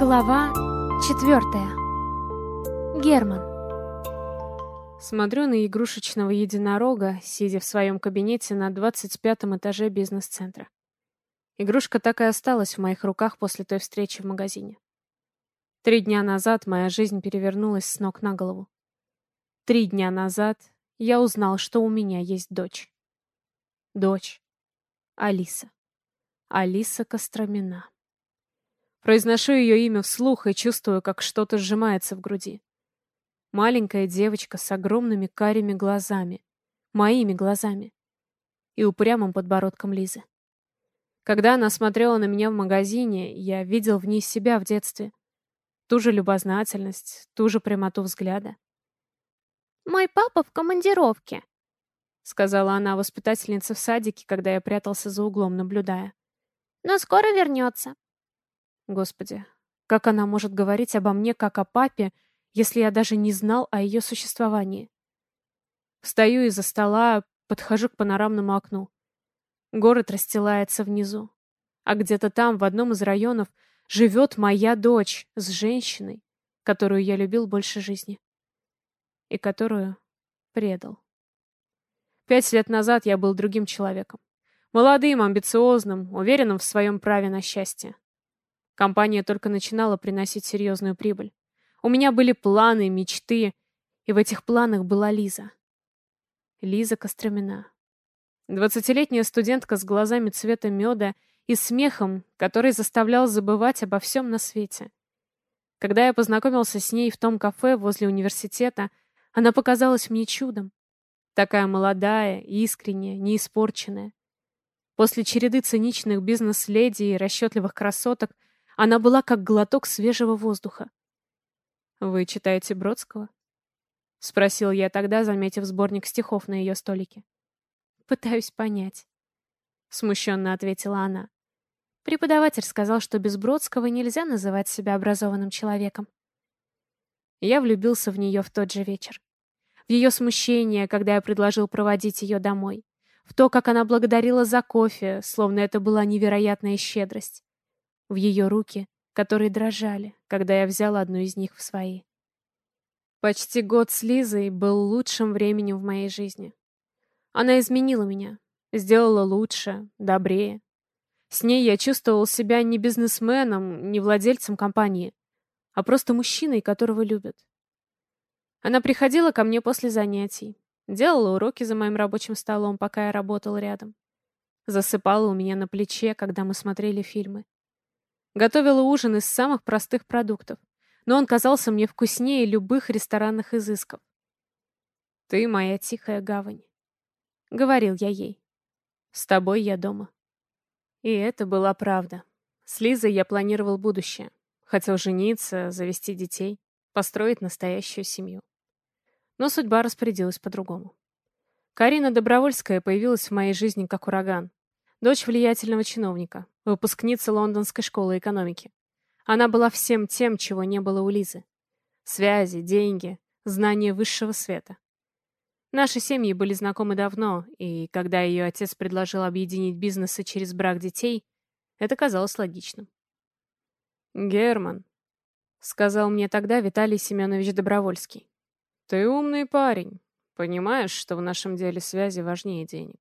Глава четвертая. Герман. Смотрю на игрушечного единорога, сидя в своем кабинете на 25 этаже бизнес-центра. Игрушка так и осталась в моих руках после той встречи в магазине. Три дня назад моя жизнь перевернулась с ног на голову. Три дня назад я узнал, что у меня есть дочь. Дочь. Алиса. Алиса Костромина. Произношу ее имя вслух и чувствую, как что-то сжимается в груди. Маленькая девочка с огромными карими глазами. Моими глазами. И упрямым подбородком Лизы. Когда она смотрела на меня в магазине, я видел в ней себя в детстве. Ту же любознательность, ту же прямоту взгляда. «Мой папа в командировке», — сказала она воспитательнице в садике, когда я прятался за углом, наблюдая. «Но скоро вернется. Господи, как она может говорить обо мне, как о папе, если я даже не знал о ее существовании? Встаю из-за стола, подхожу к панорамному окну. Город расстилается внизу. А где-то там, в одном из районов, живет моя дочь с женщиной, которую я любил больше жизни. И которую предал. Пять лет назад я был другим человеком. Молодым, амбициозным, уверенным в своем праве на счастье. Компания только начинала приносить серьезную прибыль. У меня были планы, мечты, и в этих планах была Лиза. Лиза Костромина. Двадцатилетняя студентка с глазами цвета меда и смехом, который заставлял забывать обо всем на свете. Когда я познакомился с ней в том кафе возле университета, она показалась мне чудом. Такая молодая, искренняя, неиспорченная. После череды циничных бизнес-леди и расчетливых красоток она была как глоток свежего воздуха. «Вы читаете Бродского?» — спросил я тогда, заметив сборник стихов на ее столике. «Пытаюсь понять», — смущенно ответила она. Преподаватель сказал, что без Бродского нельзя называть себя образованным человеком. Я влюбился в нее в тот же вечер. В ее смущение, когда я предложил проводить ее домой. В то, как она благодарила за кофе, словно это была невероятная щедрость в ее руки, которые дрожали, когда я взял одну из них в свои. Почти год с Лизой был лучшим временем в моей жизни. Она изменила меня, сделала лучше, добрее. С ней я чувствовал себя не бизнесменом, не владельцем компании, а просто мужчиной, которого любят. Она приходила ко мне после занятий, делала уроки за моим рабочим столом, пока я работал рядом. Засыпала у меня на плече, когда мы смотрели фильмы. Готовила ужин из самых простых продуктов, но он казался мне вкуснее любых ресторанных изысков. «Ты моя тихая гавань», — говорил я ей. «С тобой я дома». И это была правда. С Лизой я планировал будущее. Хотел жениться, завести детей, построить настоящую семью. Но судьба распорядилась по-другому. Карина Добровольская появилась в моей жизни как ураган. Дочь влиятельного чиновника, выпускница лондонской школы экономики. Она была всем тем, чего не было у Лизы. Связи, деньги, знания высшего света. Наши семьи были знакомы давно, и когда ее отец предложил объединить бизнесы через брак детей, это казалось логичным. «Герман», — сказал мне тогда Виталий Семенович Добровольский, — «ты умный парень, понимаешь, что в нашем деле связи важнее денег.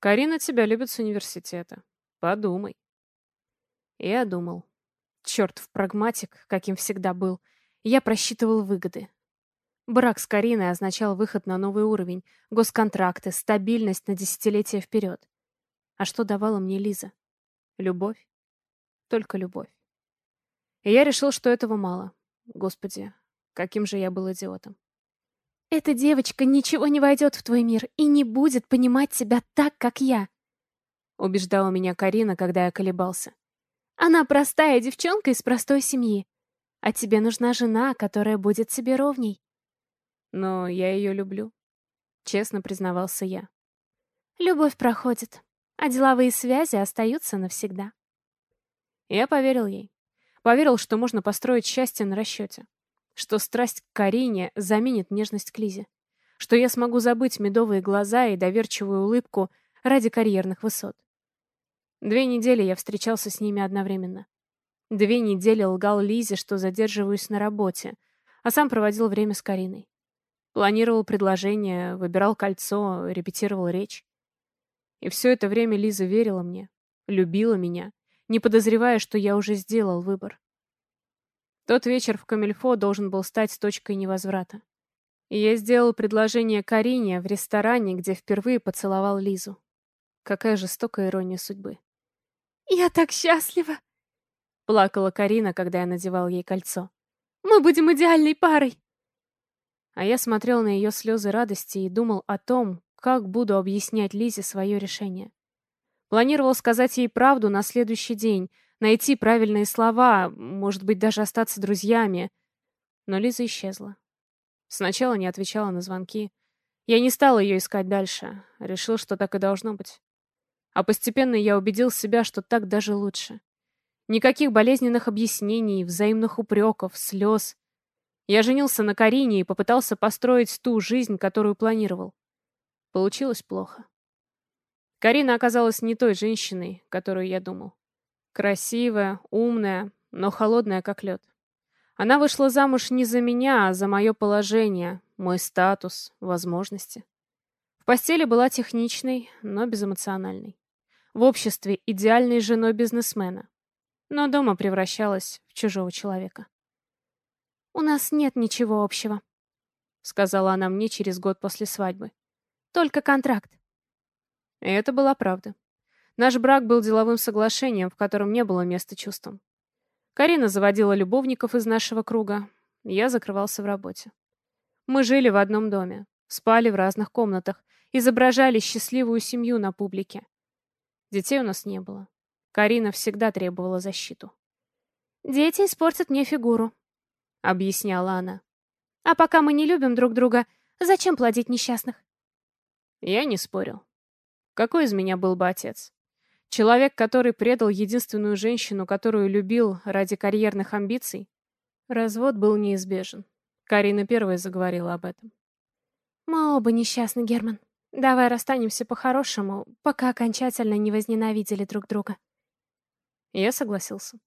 Карина тебя любит с университета. Подумай. Я думал. Чертов прагматик, каким всегда был. Я просчитывал выгоды. Брак с Кариной означал выход на новый уровень, госконтракты, стабильность на десятилетия вперед. А что давала мне Лиза? Любовь. Только любовь. И я решил, что этого мало. Господи, каким же я был идиотом. Эта девочка ничего не войдет в твой мир и не будет понимать тебя так, как я. Убеждала меня Карина, когда я колебался. Она простая девчонка из простой семьи. А тебе нужна жена, которая будет тебе ровней. Но я ее люблю. Честно признавался я. Любовь проходит, а деловые связи остаются навсегда. Я поверил ей. Поверил, что можно построить счастье на расчете что страсть к Карине заменит нежность к Лизе, что я смогу забыть медовые глаза и доверчивую улыбку ради карьерных высот. Две недели я встречался с ними одновременно. Две недели лгал Лизе, что задерживаюсь на работе, а сам проводил время с Кариной. Планировал предложение, выбирал кольцо, репетировал речь. И все это время Лиза верила мне, любила меня, не подозревая, что я уже сделал выбор. Тот вечер в Камильфо должен был стать точкой невозврата. И я сделал предложение Карине в ресторане, где впервые поцеловал Лизу. Какая жестокая ирония судьбы. «Я так счастлива!» Плакала Карина, когда я надевал ей кольцо. «Мы будем идеальной парой!» А я смотрел на ее слезы радости и думал о том, как буду объяснять Лизе свое решение. Планировал сказать ей правду на следующий день, найти правильные слова, может быть, даже остаться друзьями. Но Лиза исчезла. Сначала не отвечала на звонки. Я не стал ее искать дальше. Решил, что так и должно быть. А постепенно я убедил себя, что так даже лучше. Никаких болезненных объяснений, взаимных упреков, слез. Я женился на Карине и попытался построить ту жизнь, которую планировал. Получилось плохо. Карина оказалась не той женщиной, которую я думал. Красивая, умная, но холодная, как лед. Она вышла замуж не за меня, а за мое положение, мой статус, возможности. В постели была техничной, но безэмоциональной. В обществе идеальной женой бизнесмена. Но дома превращалась в чужого человека. «У нас нет ничего общего», — сказала она мне через год после свадьбы. Только контракт. И это была правда. Наш брак был деловым соглашением, в котором не было места чувствам. Карина заводила любовников из нашего круга. Я закрывался в работе. Мы жили в одном доме, спали в разных комнатах, изображали счастливую семью на публике. Детей у нас не было. Карина всегда требовала защиту. «Дети испортят мне фигуру», — объясняла она. «А пока мы не любим друг друга, зачем плодить несчастных?» Я не спорил. Какой из меня был бы отец? Человек, который предал единственную женщину, которую любил ради карьерных амбиций? Развод был неизбежен. Карина первая заговорила об этом. «Мы оба несчастны, Герман. Давай расстанемся по-хорошему, пока окончательно не возненавидели друг друга». Я согласился.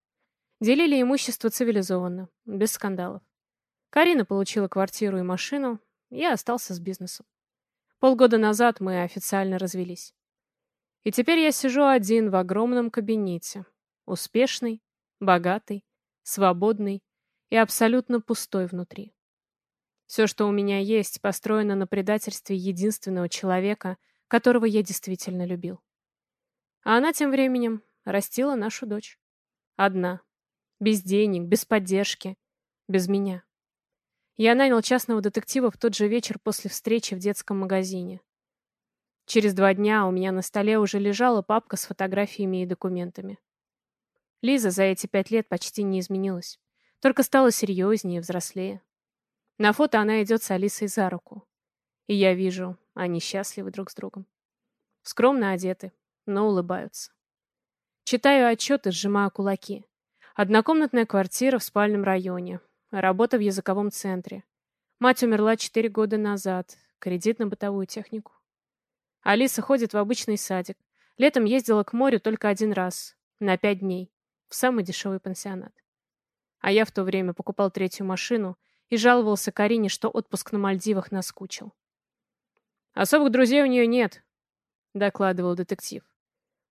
Делили имущество цивилизованно, без скандалов. Карина получила квартиру и машину, я остался с бизнесом. Полгода назад мы официально развелись. И теперь я сижу один в огромном кабинете. Успешный, богатый, свободный и абсолютно пустой внутри. Все, что у меня есть, построено на предательстве единственного человека, которого я действительно любил. А она тем временем растила нашу дочь. Одна. Без денег, без поддержки, без меня. Я нанял частного детектива в тот же вечер после встречи в детском магазине. Через два дня у меня на столе уже лежала папка с фотографиями и документами. Лиза за эти пять лет почти не изменилась, только стала серьезнее и взрослее. На фото она идет с Алисой за руку. И я вижу, они счастливы друг с другом. Скромно одеты, но улыбаются. Читаю отчеты, сжимаю кулаки. Однокомнатная квартира в спальном районе, Работа в языковом центре. Мать умерла четыре года назад. Кредит на бытовую технику. Алиса ходит в обычный садик. Летом ездила к морю только один раз. На пять дней. В самый дешевый пансионат. А я в то время покупал третью машину и жаловался Карине, что отпуск на Мальдивах наскучил. «Особых друзей у нее нет», — докладывал детектив.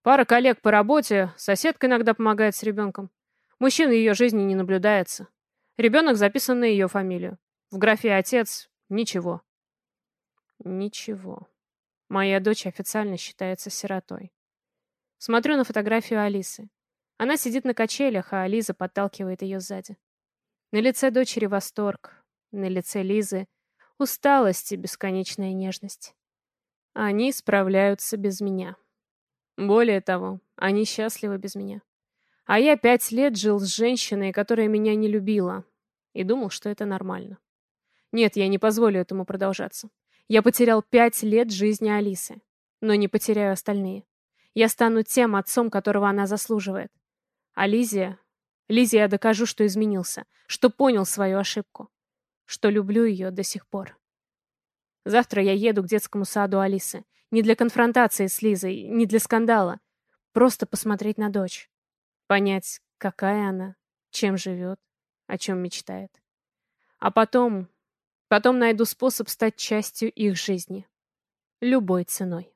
«Пара коллег по работе, соседка иногда помогает с ребенком. Мужчин в ее жизни не наблюдается. Ребенок записан на ее фамилию. В графе «отец» — ничего. Ничего. Моя дочь официально считается сиротой. Смотрю на фотографию Алисы. Она сидит на качелях, а Ализа подталкивает ее сзади. На лице дочери восторг, на лице Лизы усталость и бесконечная нежность. Они справляются без меня. Более того, они счастливы без меня. А я пять лет жил с женщиной, которая меня не любила, и думал, что это нормально. Нет, я не позволю этому продолжаться. Я потерял пять лет жизни Алисы, но не потеряю остальные. Я стану тем отцом, которого она заслуживает. А Лизе... Лизе я докажу, что изменился, что понял свою ошибку, что люблю ее до сих пор. Завтра я еду к детскому саду Алисы. Не для конфронтации с Лизой, не для скандала. Просто посмотреть на дочь понять, какая она чем живет, о чем мечтает. А потом... Потом найду способ стать частью их жизни. Любой ценой.